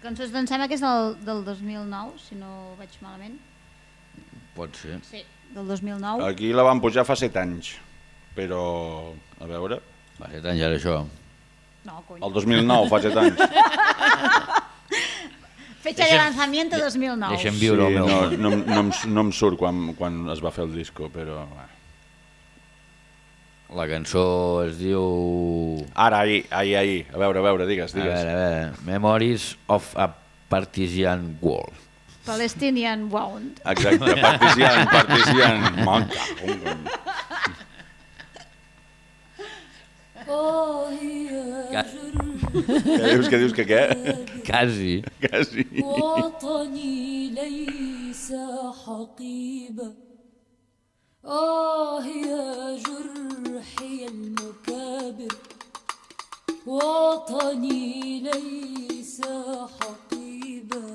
La cançó em sembla que és del, del 2009, si no ho veig malament. pot ser. Sí, del 2009. Aquí la van pujar fa 7 anys, però a veure... Fa 7 anys era això. No, cony. El 2009, fa 7 anys. <laughs> Fecha de lanzamiento 2009. deixa'm viure el meu no, món. no, no, em, no em surt quan, quan es va fer el disco, però... bé. La cançó es diu... Ara, ahir, ahir, ahir. A veure, a veure, digues, A digues. veure, a veure. Memories of a Partisan War. Palestinian Wound. Exacte, <laughs> Partisian, Partisian. Manca. Què dius, què dius, que què? Quasi. Quasi. وطني ليس حقيبة آه يا جرحي المكابر وطني ليس حقيبة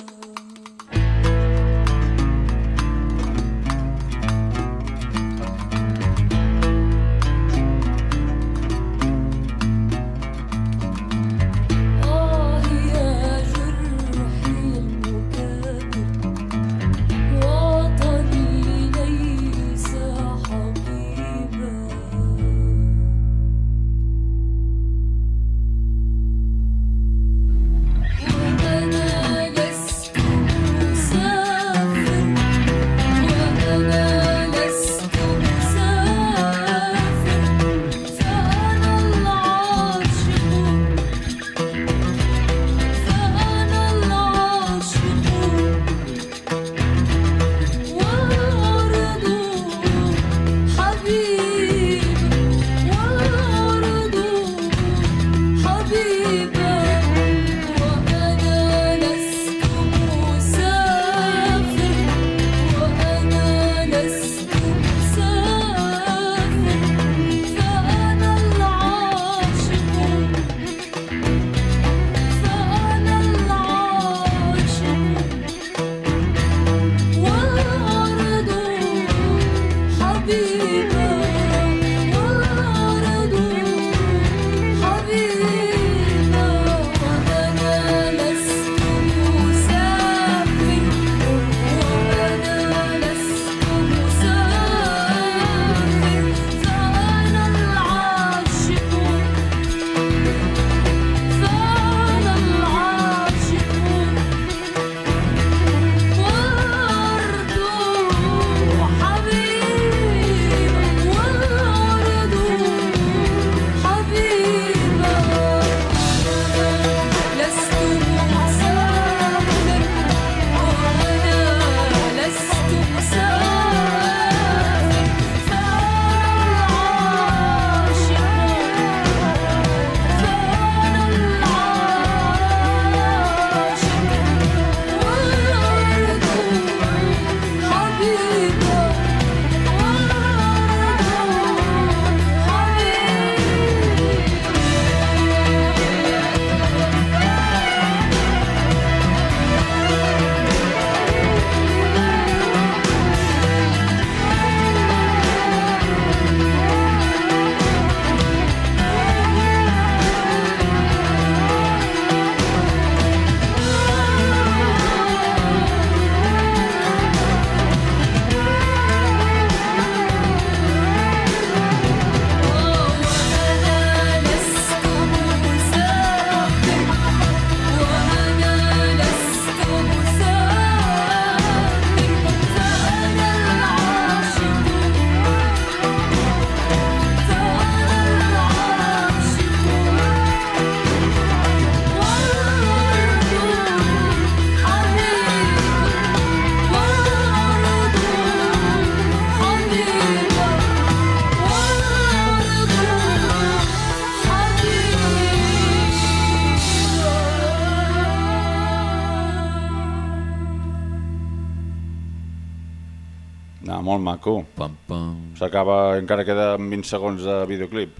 maco. Pam, pam. S'acaba, encara queden 20 segons de videoclip,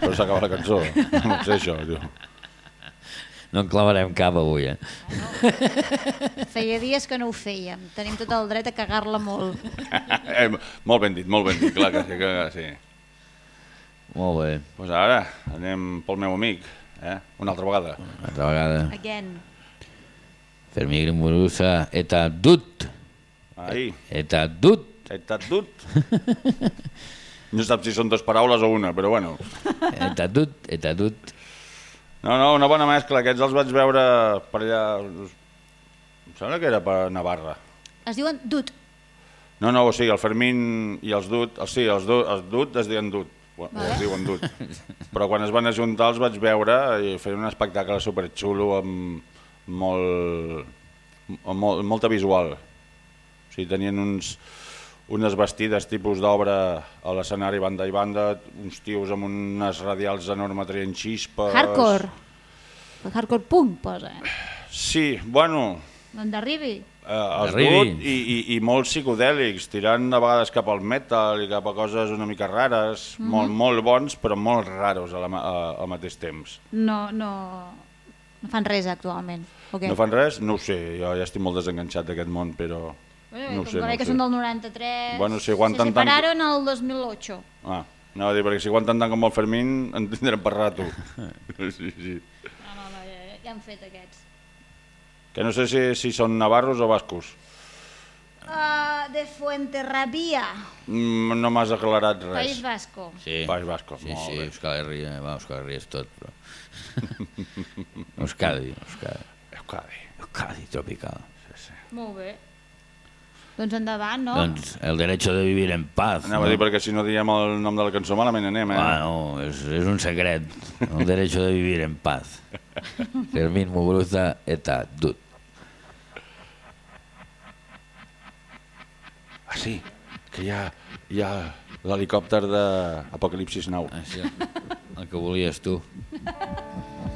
però s'acaba la cançó. No sé això, tio. No en clavarem cap avui, eh? Feia dies que no ho fèiem. Tenim tot el dret a cagar-la molt. eh, molt ben dit, molt ben dit, clar que sí. Que sí. Molt bé. Doncs pues ara anem pel meu amic, eh? una altra vegada. Una altra vegada. Again. Fermí Grimurusa, eta dut. Ai. Eta dut. Eta dut. No saps si són dues paraules o una, però bueno. Eta dut, eta dut. No, no, una bona mescla. Aquests els vaig veure per allà... Em sembla que era per Navarra. Es diuen dut. No, no, o sigui, el Fermín i els Dut, o sigui, els Dut, els Dut es diuen Dut, o Vale. es diuen Dut. Però quan es van ajuntar els vaig veure i feien un espectacle superxulo amb molt, amb molt, molta visual. O sigui, tenien uns, unes vestides tipus d'obra a l'escenari banda i banda, uns tios amb unes radials enormes traient xispes... Hardcore. Hardcore punk, posa. Sí, bueno, D'on arribi. Eh, els Arribi. dut i, i, i molt psicodèlics, tirant a vegades cap al metal i cap a coses una mica rares, Mhm. molt, molt bons però molt raros a la, ma- a, al mateix temps. No, no, no fan res actualment. Okay. No fan res? No ho sé, jo ja estic molt desenganxat d'aquest món, però... Bueno, no ho com sé, que no que sé. són del 93... Bueno, si aguanten se tant- separaron el 2008. Ah, anava a dir, perquè si aguanten tant com el Fermín, en tindrem per rato. <laughs> sí, sí. No, no, no, ja, ja han fet aquests. Que no sé si, si són navarros o bascos. Uh, de Fuenterrabía, Mm, no m'has aclarat res. País Vasco. Sí. País Vasco, Sí, molt sí, bé. Euskal Herria, va, Euskal Herria és tot, però... <laughs> Euskadi, Euskadi. Euskadi. Euskadi tropical. Molt bé. Doncs endavant, no? Doncs el derecho de vivir en paz. Anava a dir, perquè si no diem el nom de la cançó malament anem, eh? Ah, no, és, és un secret. El derecho de vivir en paz. <laughs> Fermín Muguruza eta dut. Ah, sí, que hi ha, hi ha l'helicòpter d'Apocalipsis Now. Ah, sí, el que volies tu. <laughs>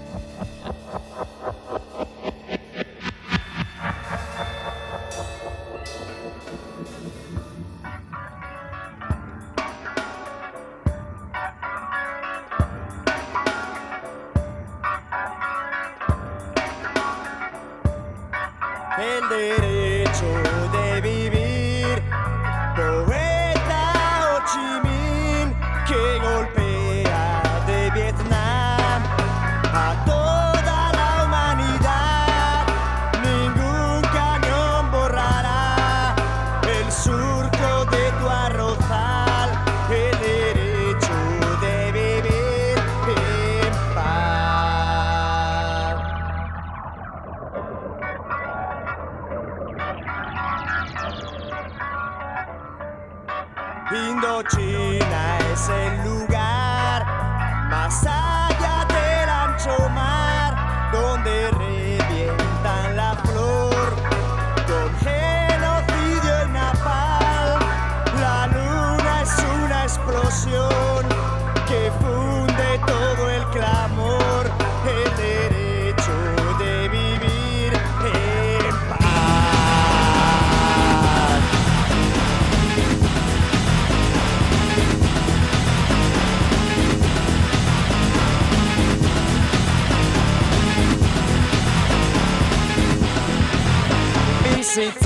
sweet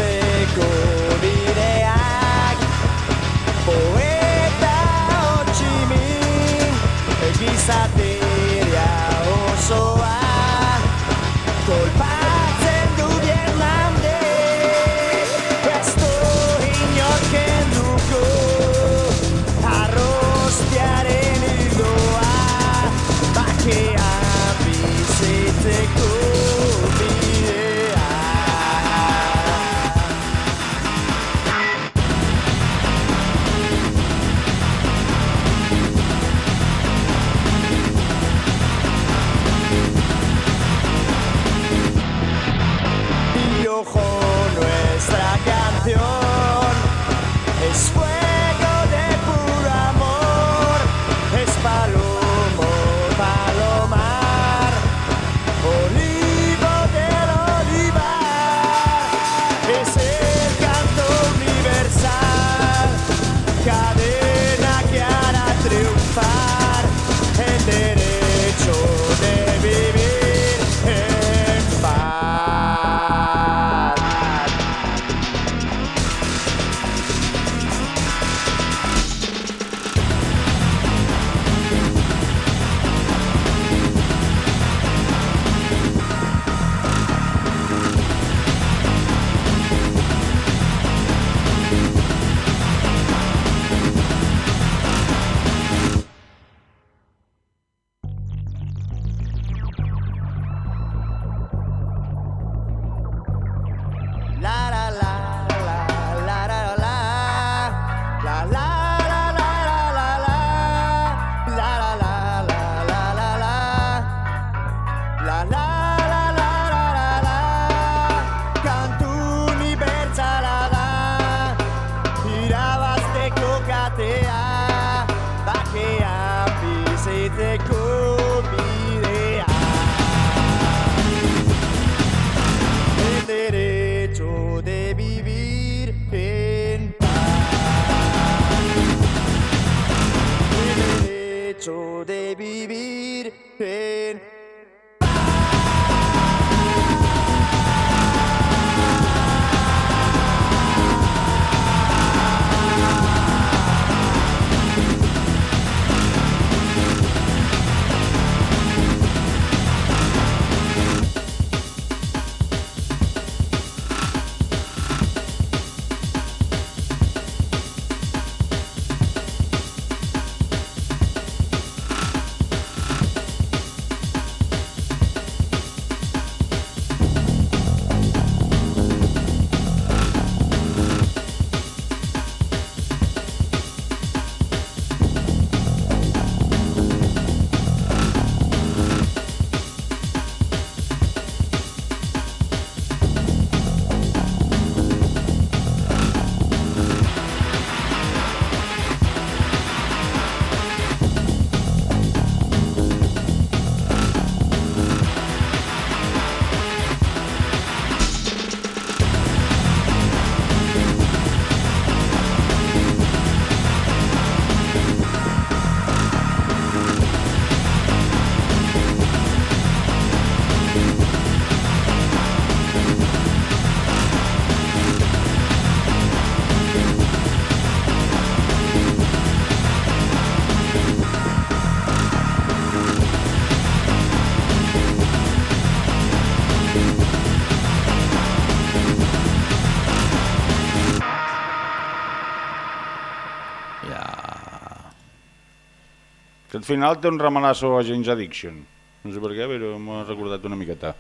final té un ramalasso a James Addiction. No sé per què, però m'ha recordat una miqueta.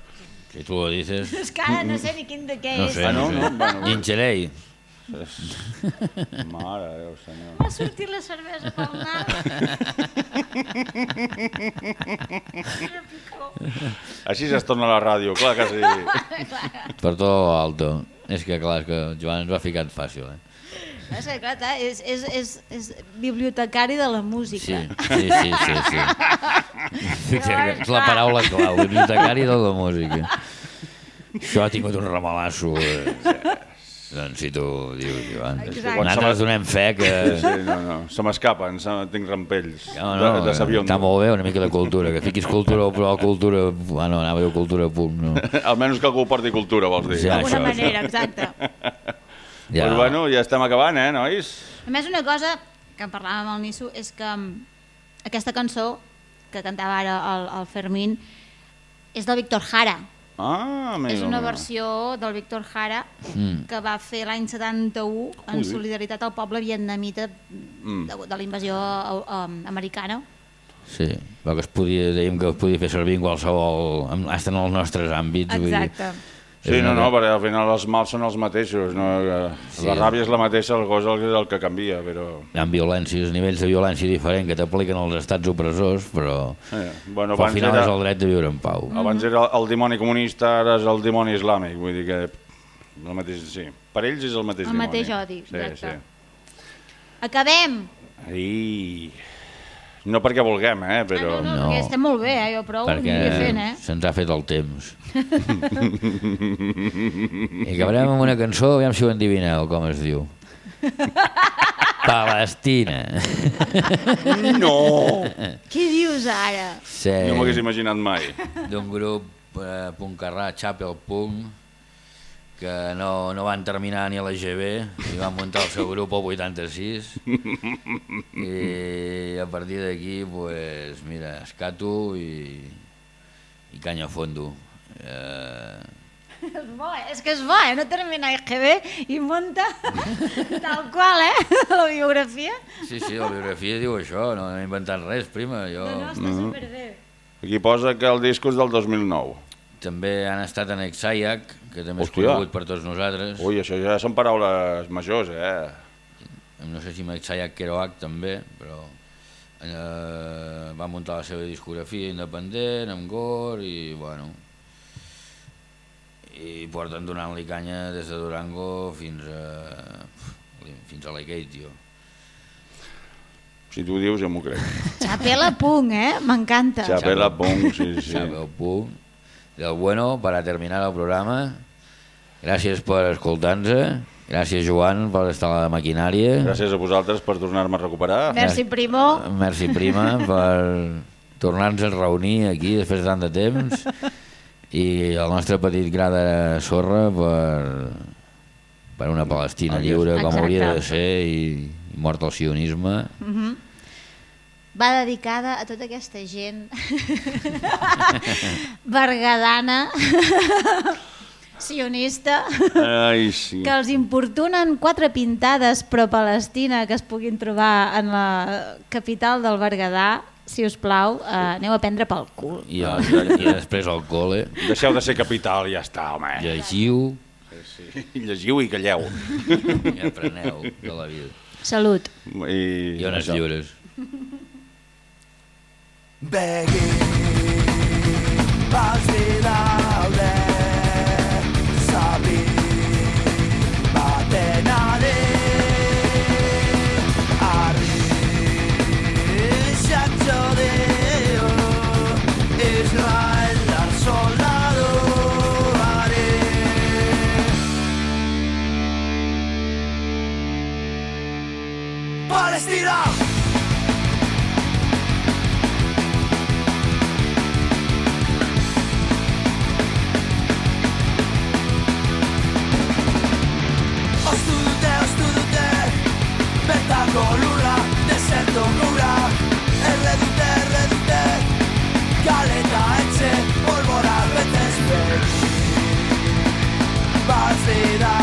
Si tu ho dices... <laughs> És que ara no sé ni quin de què No és. sé, Ah, no, no? sé. No? Bueno. Gingerei. <laughs> Mare de Déu, senyor. M'ha sortit la cervesa pel nas. Així es torna a la ràdio, clar que sí. <laughs> Per tot alto. És que clar, és que Joan ens ho ha ficat fàcil, eh? És que, clar, és, és, és, és bibliotecari de la Sí, música. sí, sí, sí. sí. Fixa, <laughs> és la paraula clau, bibliotecari de la música. Això ha tingut un ramalasso. Eh? Doncs si tu dius, Joan. Exacte. Nosaltres donem fe que... Sí, no, no, se m'escapen, se- tinc rampells No, no, de, de sabiondo. està molt bé, una mica de cultura, que fiquis cultura, però cultura... Ah, no, anava a dir cultura punt, no. Almenys que algú porti cultura, vols dir. Ja, D'alguna manera, exacte. Ja. Pues bueno, ja estem acabant, eh, nois? A més, una cosa que en parlàvem amb el Nisso és que mm, aquesta cançó que cantava ara el, el Fermín és del Víctor Jara. Ah, amigo és una versió del Víctor Jara Mm. que va fer l'any 71 en Ui. solidaritat al poble vietnamita Mm. de, de la invasió um, americana. Sí, però que es podia, dèiem que es podia fer servir en qualsevol... en- Hasta en els nostres àmbits. vull dir, Exacte. Sí, no, no, perquè al final els mals són els mateixos. No? Sí. La ràbia és la mateixa, el gos és el que canvia, però... Hi ha violències, nivells de violència diferent que t'apliquen els estats opressors, però, Eh, bueno, però al final era- és el dret de viure en pau. Abans era el dimoni comunista, ara és el dimoni islàmic, vull dir que... El mateix, sí. Per ells és el mateix El dimoni. mateix odi, sí, exacte. sí. Acabem! Ai... No perquè vulguem, eh, però... Ah, no, no, perquè estem molt bé, eh? jo prou ho perquè aniria fent, eh? se'ns ha fet el temps. <laughs> I acabarem amb una cançó, aviam si ho endivineu, com es diu. <laughs> Palestina. No! Què dius ara? Sí. No m'ho hagués imaginat mai. D'un grup eh, puncarrà, Chapel Punk, que no, no van terminar ni a la GB i van muntar el seu grup al 86 i a partir d'aquí pues, mira, escato i, i canya a fondo eh, És bo, eh? És que és bo, eh? No termina IGB i munta <laughs> tal qual, eh? La biografia. sí, sí, la biografia diu això no he inventat res, prima jo... No, no, està superbé. Aquí posa que el disc és del 2009. també han estat en Exaiac que també és conegut per tots nosaltres Ui, això ja són paraules majors, eh? no sé si Mexayak Kerouac també, però eh, va muntar la seva discografia independent, amb Gore, i bueno, i porten donant-li canya des de Durango fins a, fins a l'Egate, tio. Si tu ho dius, jo m'ho crec. Chapela Punk, eh? M'encanta. Chapela Punk, sí, sí. Chapel Punk. Del bueno, para terminar el programa, gràcies per escoltar-nos, gràcies Joan per estar a la maquinària. Gràcies a vosaltres per tornar-me a recuperar. Merci, primo. Merci, prima, per tornar-nos a reunir aquí després de tant de temps i el nostre petit gra de sorra per, per una Palestina lliure com Exacte. hauria de ser i, i mort al sionisme. Mhm. Va dedicada a tota aquesta gent bergadana, sionista, Ai, sí. que els importunen quatre pintades pro-Palestina que es puguin trobar en la capital del Berguedà, si us plau, eh, aneu a prendre pel cul. I, i, i després al col·le. Deixeu de ser capital, ja està, home. Llegiu Sí. Llegiu i calleu. i apreneu de la vida. Salut. I, I Begi Bazti daude Zabi Baten ari. Arri Xatxo dio Israel dar Palestina! Ondo gura, erre dute, erre Galeta etxe, polbora betez Bat